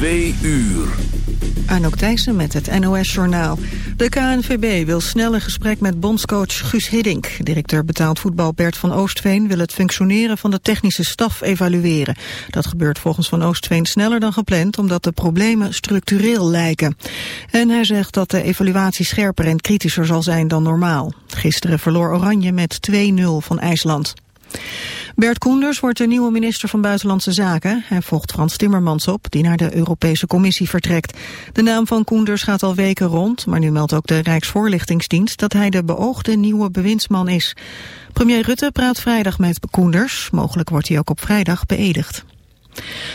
Twee uur. Anouk Thijssen met het NOS-journaal. De KNVB wil snel een gesprek met bondscoach Guus Hiddink. Directeur betaald voetbal Bert van Oostveen wil het functioneren van de technische staf evalueren. Dat gebeurt volgens Van Oostveen sneller dan gepland omdat de problemen structureel lijken. En hij zegt dat de evaluatie scherper en kritischer zal zijn dan normaal. Gisteren verloor Oranje met 2-0 van IJsland. Bert Koenders wordt de nieuwe minister van Buitenlandse Zaken. Hij volgt Frans Timmermans op, die naar de Europese Commissie vertrekt. De naam van Koenders gaat al weken rond, maar nu meldt ook de Rijksvoorlichtingsdienst dat hij de beoogde nieuwe bewindsman is. Premier Rutte praat vrijdag met Koenders. Mogelijk wordt hij ook op vrijdag beëdigd.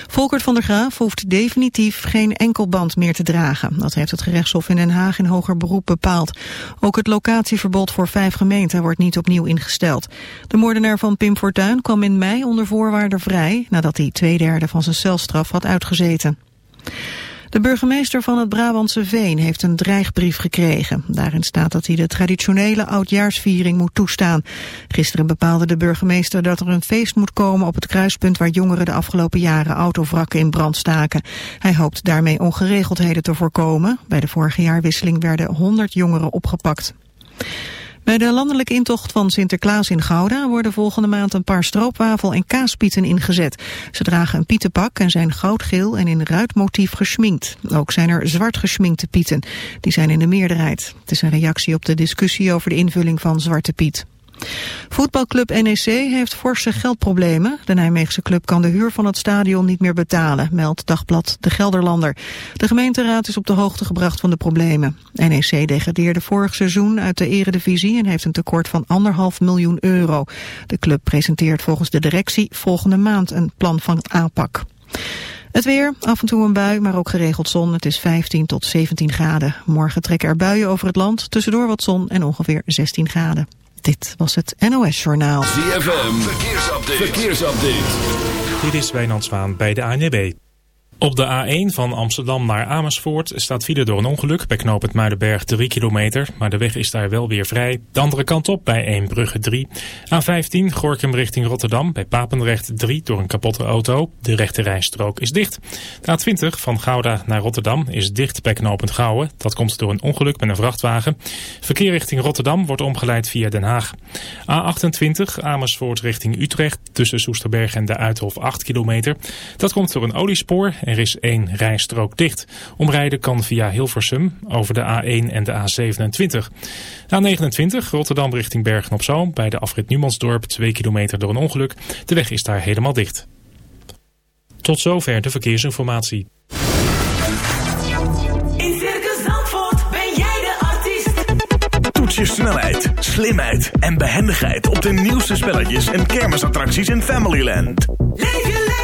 Volkert van der Graaf hoeft definitief geen enkelband meer te dragen. Dat heeft het gerechtshof in Den Haag in hoger beroep bepaald. Ook het locatieverbod voor vijf gemeenten wordt niet opnieuw ingesteld. De moordenaar van Pim Fortuyn kwam in mei onder voorwaarden vrij... nadat hij twee derde van zijn celstraf had uitgezeten. De burgemeester van het Brabantse Veen heeft een dreigbrief gekregen. Daarin staat dat hij de traditionele oudjaarsviering moet toestaan. Gisteren bepaalde de burgemeester dat er een feest moet komen op het kruispunt waar jongeren de afgelopen jaren autovrakken in brand staken. Hij hoopt daarmee ongeregeldheden te voorkomen. Bij de vorige jaarwisseling werden 100 jongeren opgepakt. Bij de landelijke intocht van Sinterklaas in Gouda worden volgende maand een paar stroopwafel- en kaaspieten ingezet. Ze dragen een pietenpak en zijn goudgeel en in ruitmotief gesminkt. Ook zijn er zwart gesminkte pieten. Die zijn in de meerderheid. Het is een reactie op de discussie over de invulling van Zwarte Piet. Voetbalclub NEC heeft forse geldproblemen. De Nijmeegse club kan de huur van het stadion niet meer betalen, meldt Dagblad De Gelderlander. De gemeenteraad is op de hoogte gebracht van de problemen. NEC degradeerde vorig seizoen uit de eredivisie en heeft een tekort van anderhalf miljoen euro. De club presenteert volgens de directie volgende maand een plan van aanpak. Het weer, af en toe een bui, maar ook geregeld zon. Het is 15 tot 17 graden. Morgen trekken er buien over het land, tussendoor wat zon en ongeveer 16 graden. Dit was het NOS Journaal. ZFM, verkeersupdate. verkeersupdate. Dit is Wijnand Zwaan bij de ANWB. Op de A1 van Amsterdam naar Amersfoort staat file door een ongeluk bij knooppunt Muidenberg 3 kilometer, maar de weg is daar wel weer vrij. De andere kant op bij Eembrugge 3. A15 Gorkum richting Rotterdam bij Papendrecht 3 door een kapotte auto. De rechte rijstrook is dicht. De A20 van Gouda naar Rotterdam is dicht bij knooppunt Gouwen. Dat komt door een ongeluk met een vrachtwagen. Verkeer richting Rotterdam wordt omgeleid via Den Haag. A28 Amersfoort richting Utrecht tussen Soesterberg en de Uithof 8 kilometer. Dat komt door een oliespoor er is één rijstrook dicht. Omrijden kan via Hilversum over de A1 en de A27. A29 Rotterdam richting Bergen-op-Zoom bij de afrit Numansdorp 2 kilometer door een ongeluk. De weg is daar helemaal dicht. Tot zover de verkeersinformatie. In Circus Zandvoort ben jij de artiest. Toets je snelheid, slimheid en behendigheid op de nieuwste spelletjes en kermisattracties in Familyland. Leef je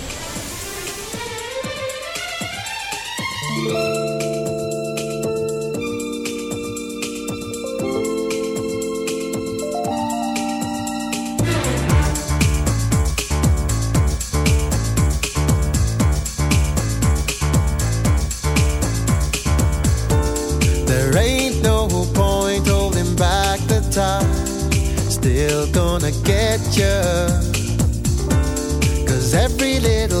Still gonna get you. Cause every little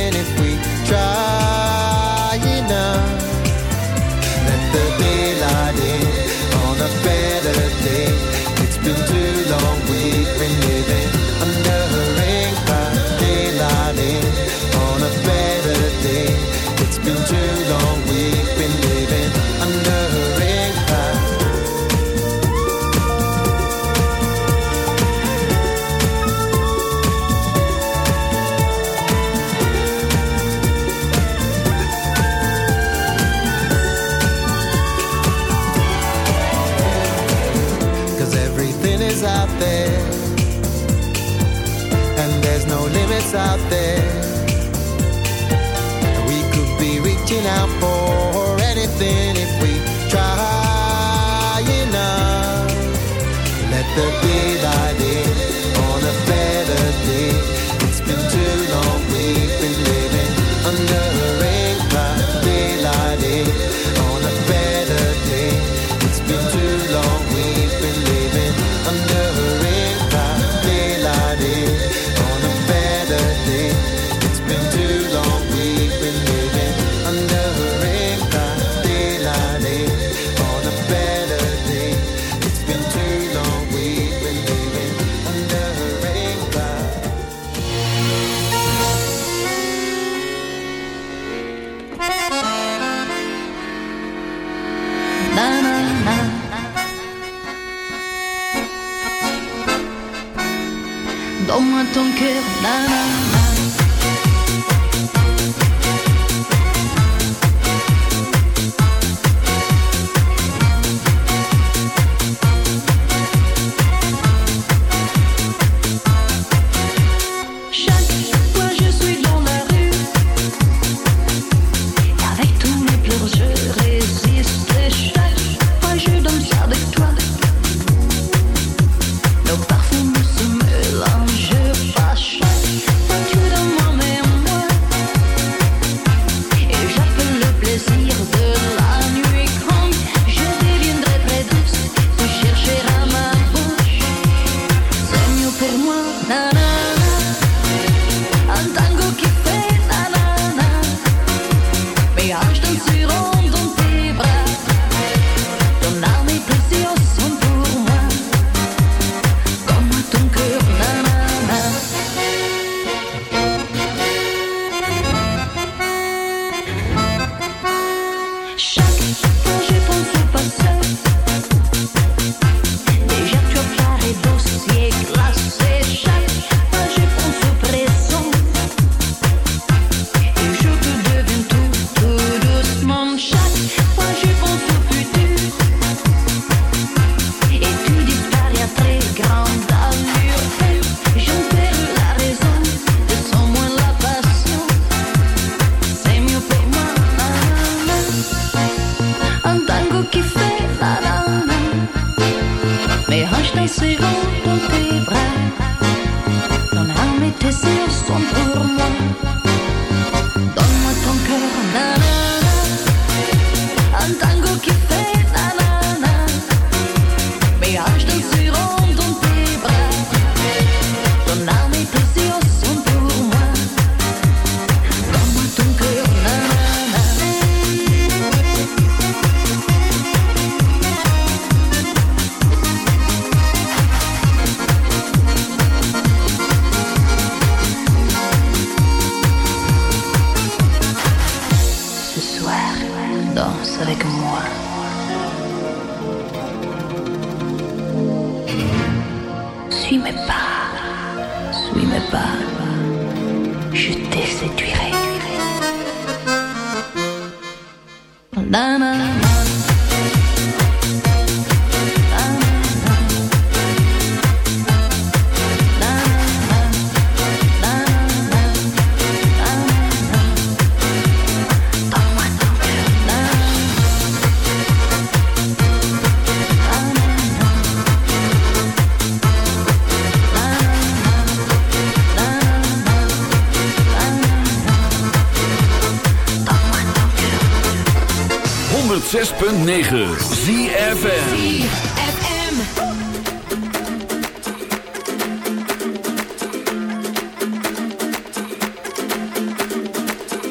106.9 ZFM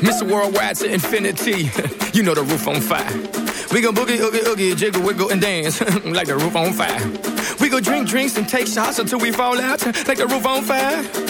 Mr. Worldwide to infinity. you know the roof on fire. We gon' boogie, oogie, oogie, jiggle, wiggle, and dance like the roof on fire. We go drink drinks and take shots until we fall out like the roof on fire.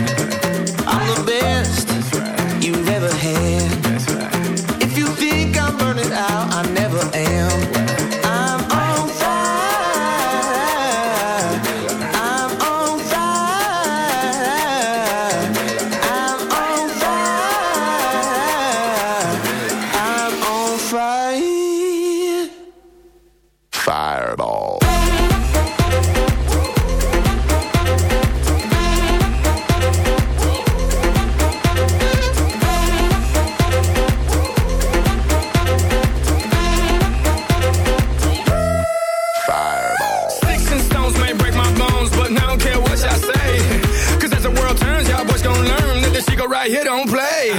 Don't play.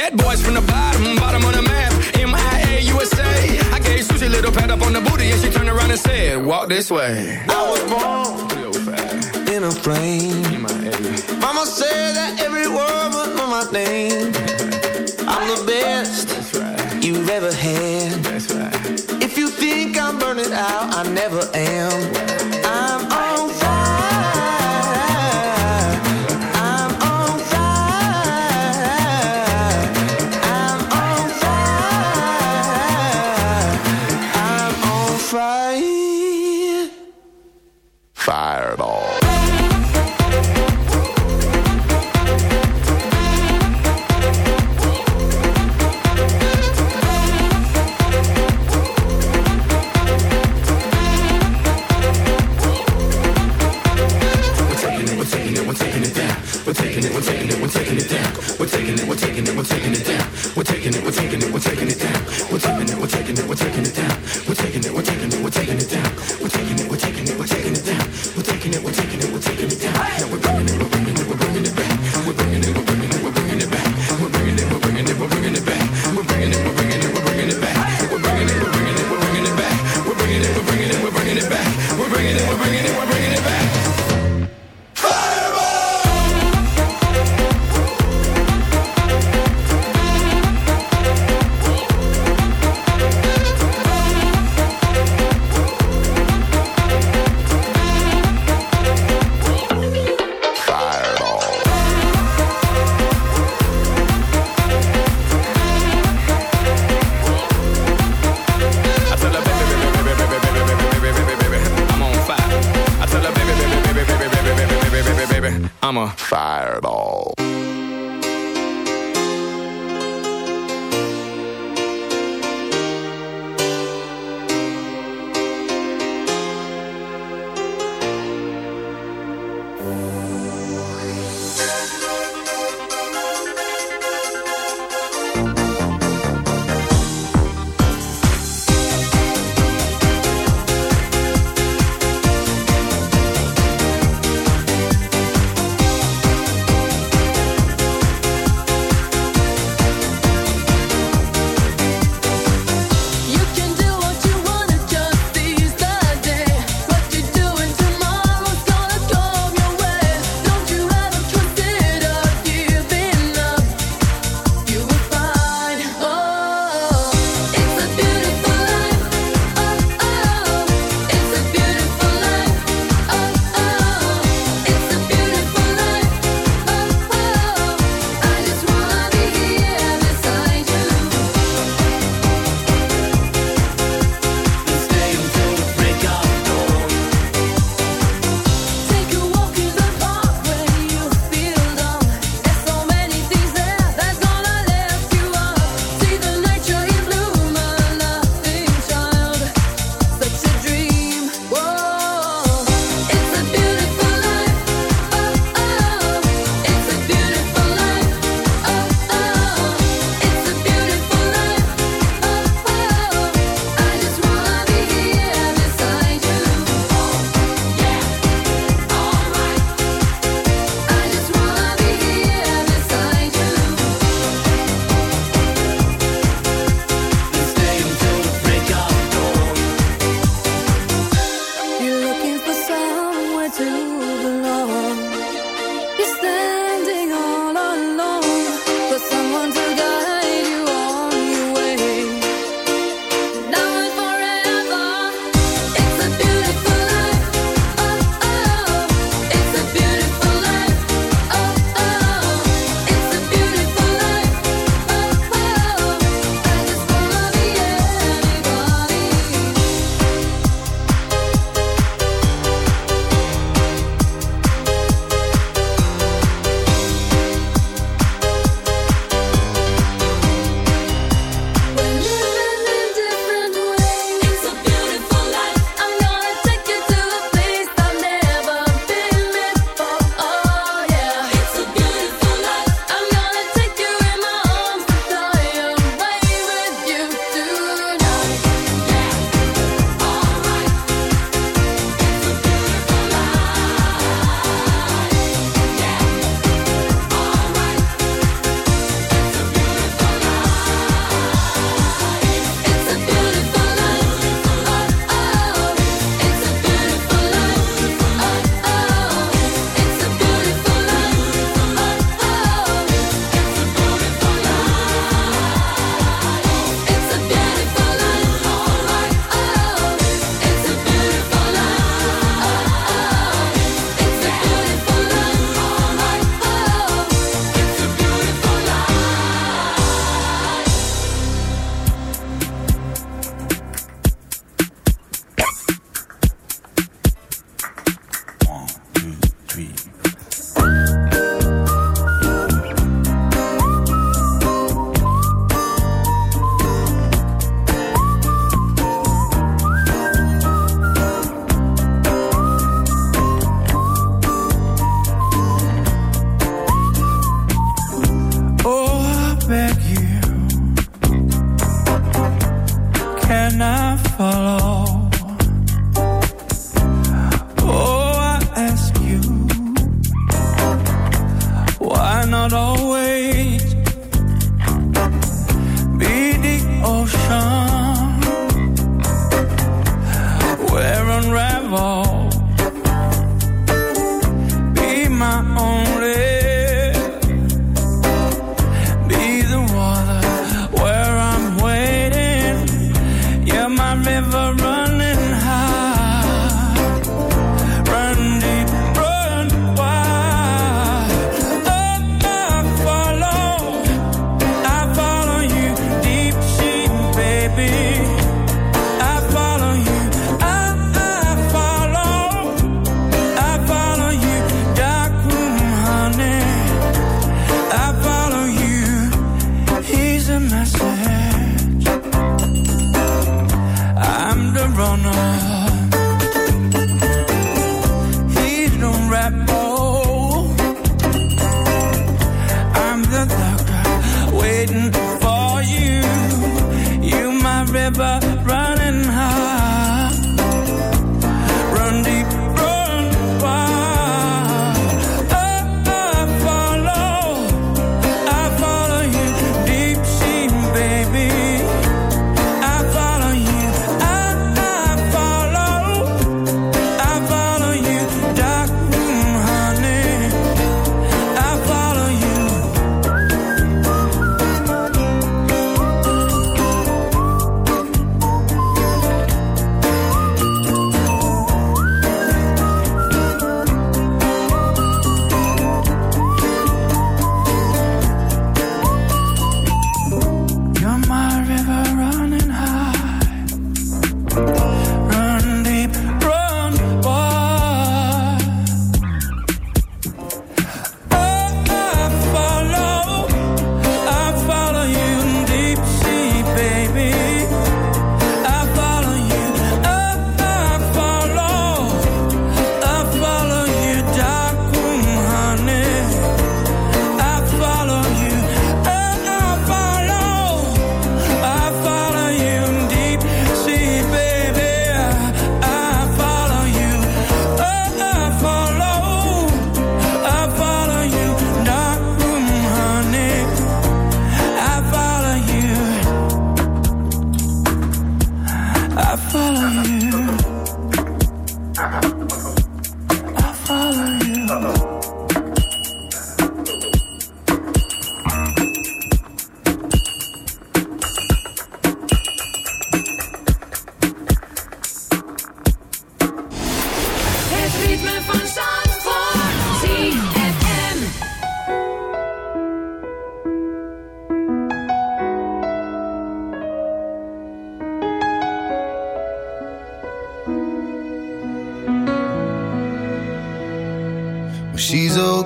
That boy's from the bottom, bottom of the map, M-I-A, USA. I gave Susie a little pat up on the booty and she turned around and said, walk this way. I was born in a plane. Mama said that every word was my name. I'm the best right. you've ever had. That's right. If you think I'm burning out, I never am. I'm a fireball.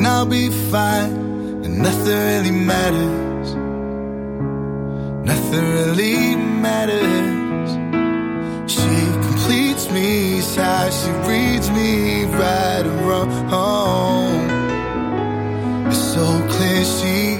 and I'll be fine. And nothing really matters. Nothing really matters. She completes me, sighs, she reads me right and wrong. It's so clear and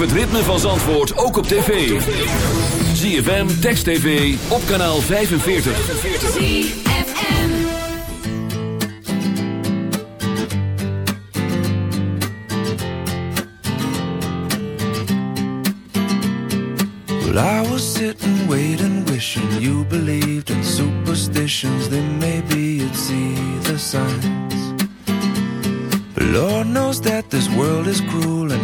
Het ritme van Zandvoort ook op tv. ZFM, Text TV, op kanaal 45. Well, I was sitting, waiting, wishing you believed in superstitions. Then maybe you'd see the signs. But Lord knows that this world is cruel, and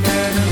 twist? I've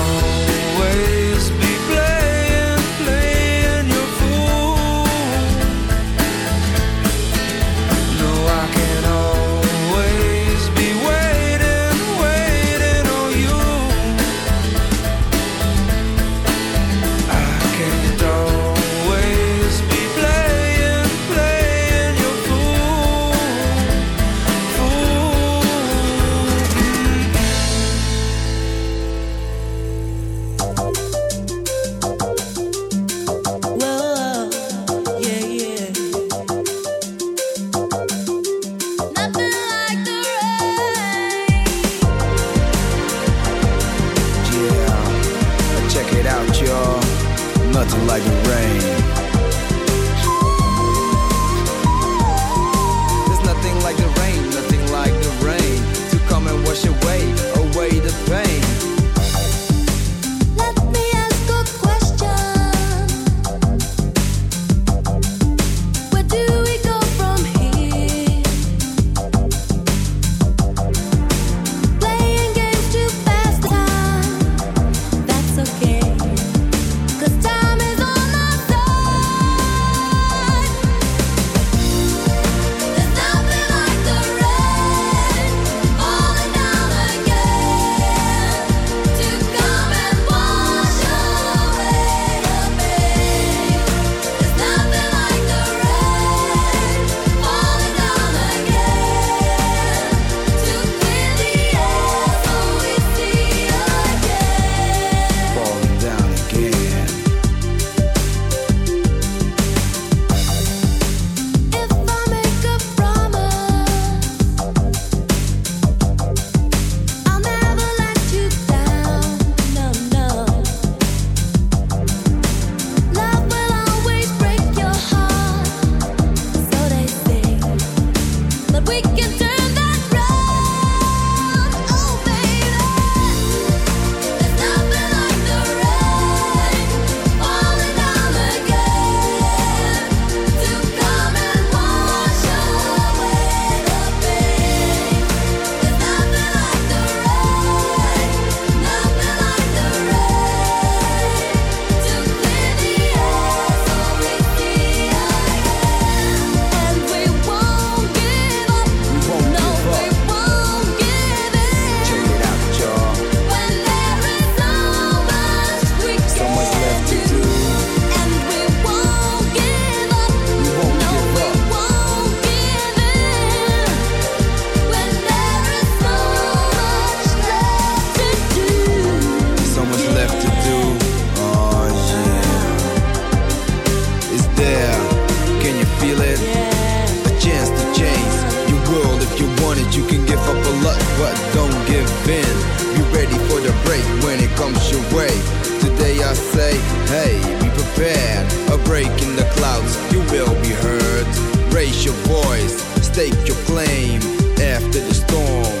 don't give in. Be ready for the break when it comes your way. Today I say, hey, be prepared. A break in the clouds, you will be heard. Raise your voice, stake your claim after the storm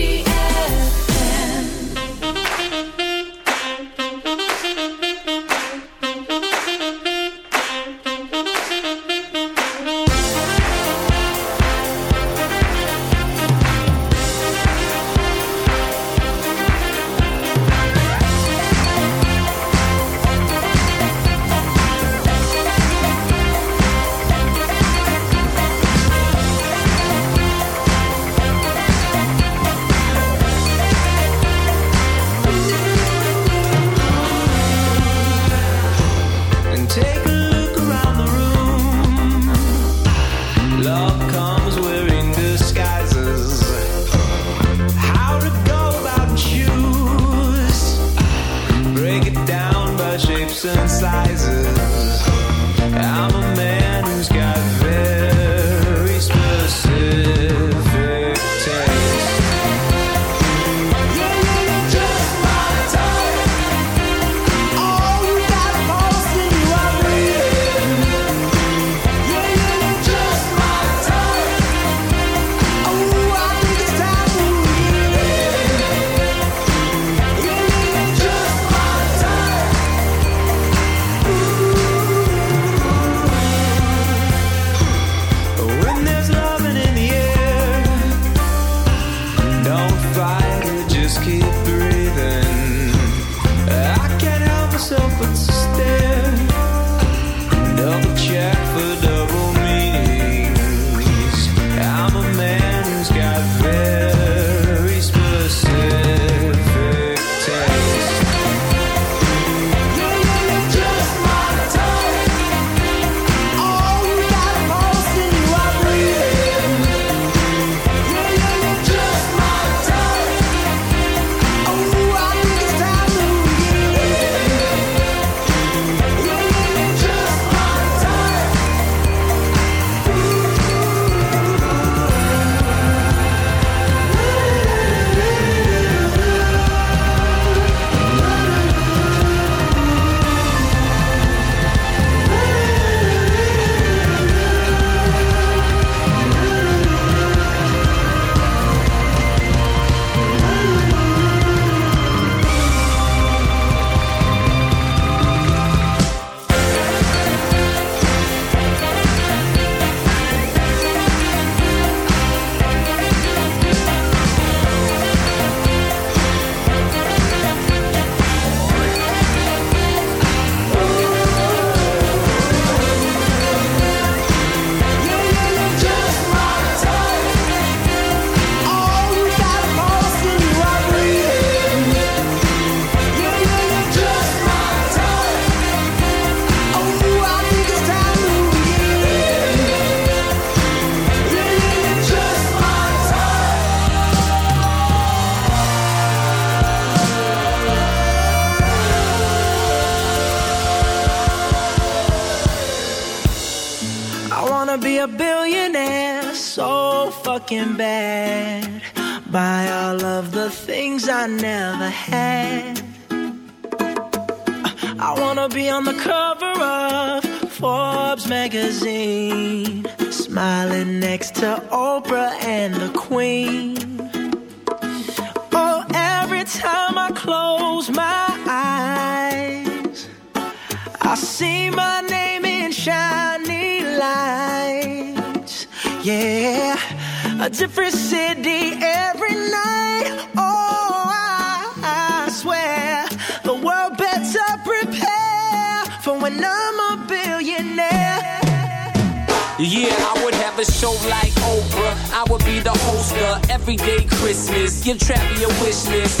Give Travie a wish list.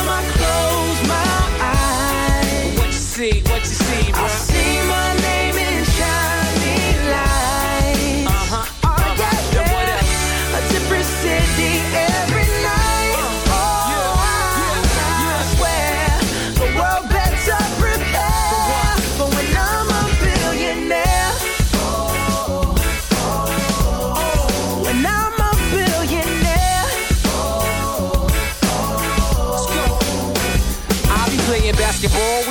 see? What you see, bro? I see my name in shining lights. Uh-huh. Oh, yeah, what yeah. else? A different city every night. Oh, yeah. I swear the world better prepare for when I'm a billionaire. Oh, oh, When I'm a billionaire. Let's go. I'll be playing basketball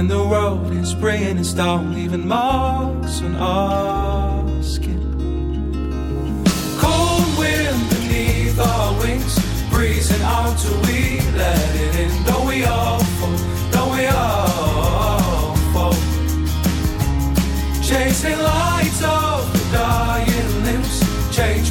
And the road is bringing us down, leaving marks on our skin. Cold wind beneath our wings, breezing out till we let it in. Don't we all fall? Don't we all fall? Chasing lights of the dying limbs. Change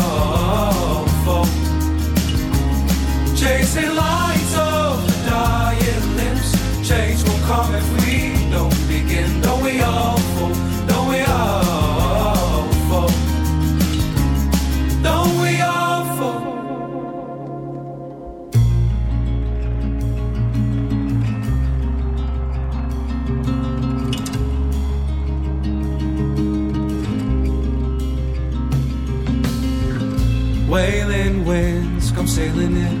Chasing lights of dying limbs. Change will come if we don't begin. Don't we all fall? Don't we all fall? Don't we all fall? Wailing winds come sailing in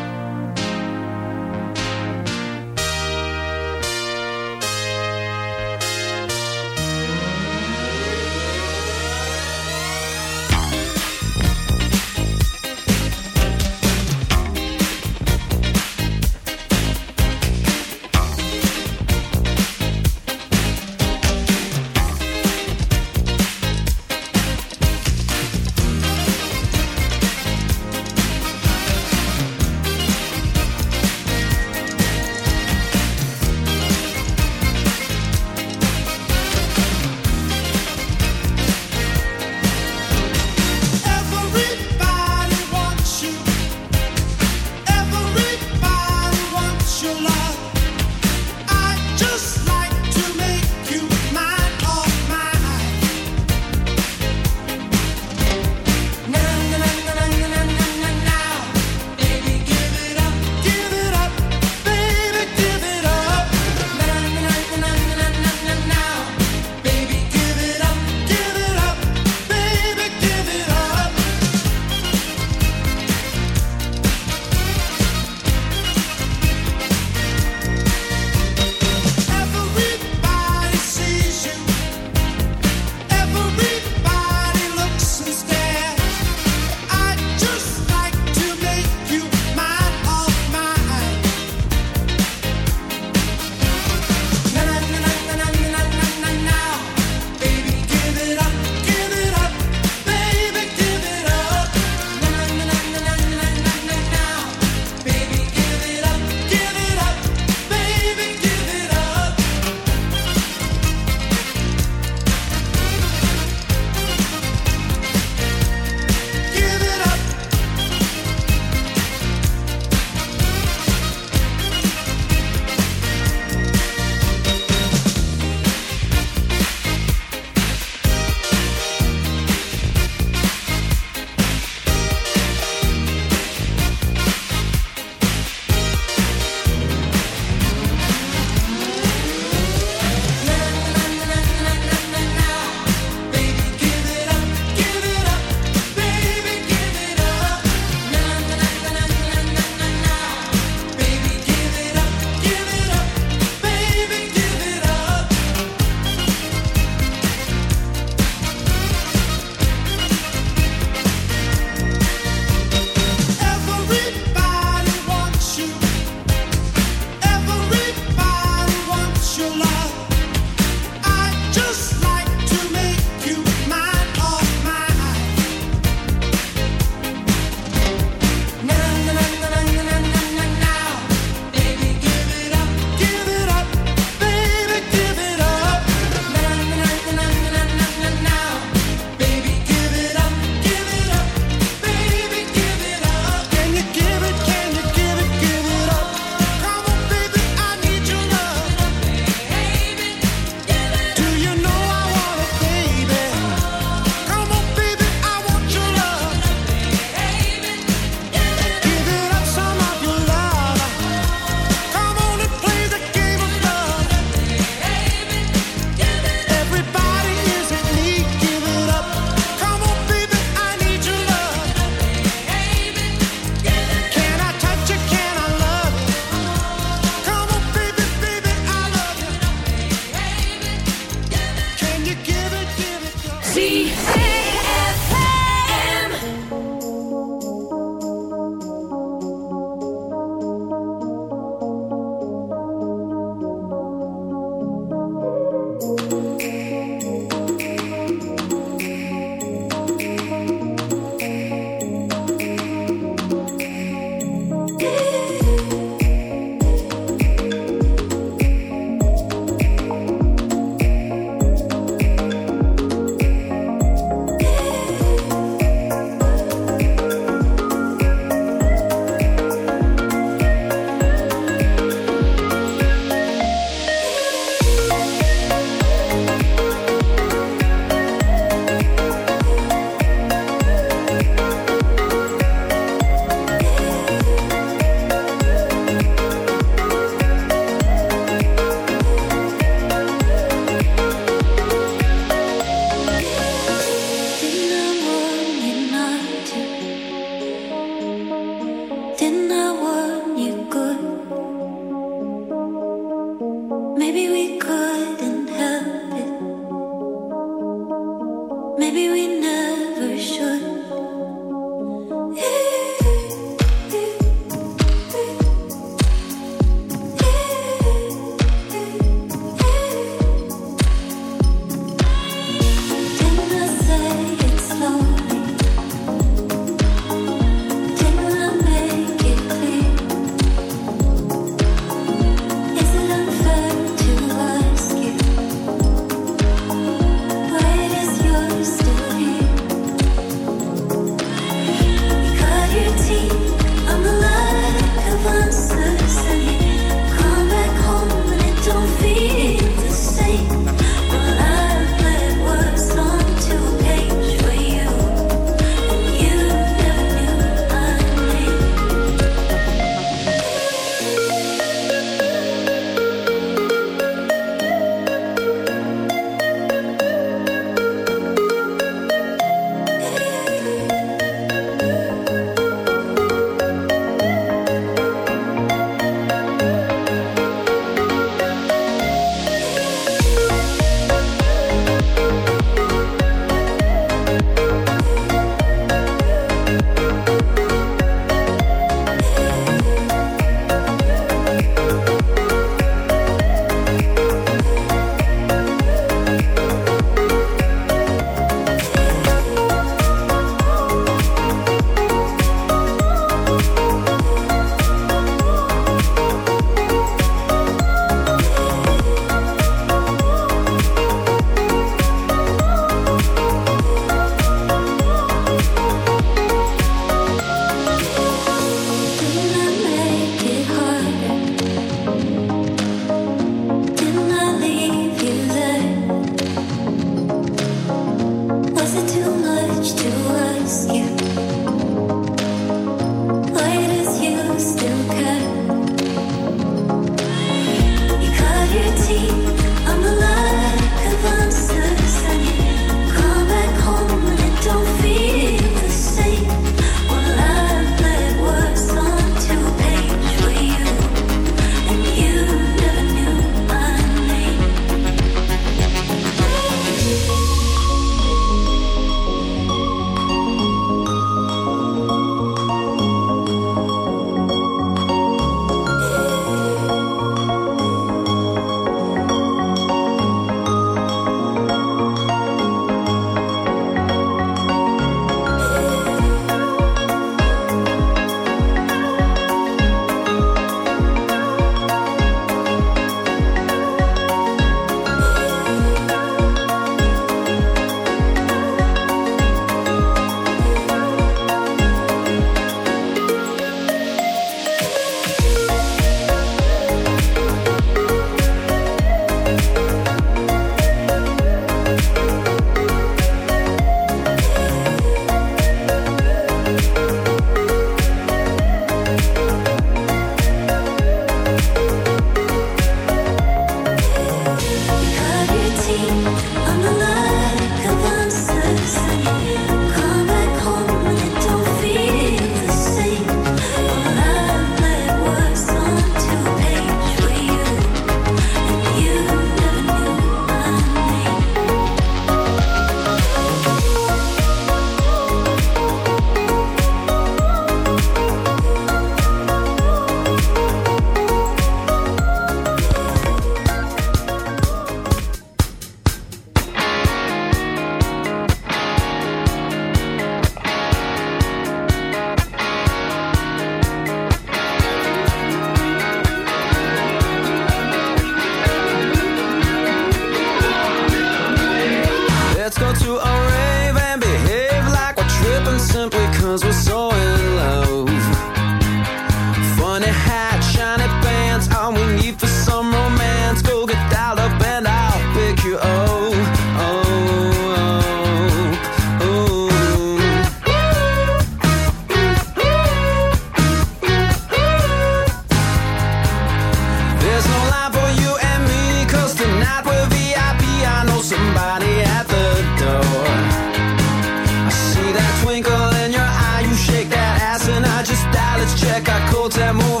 check, I called them over.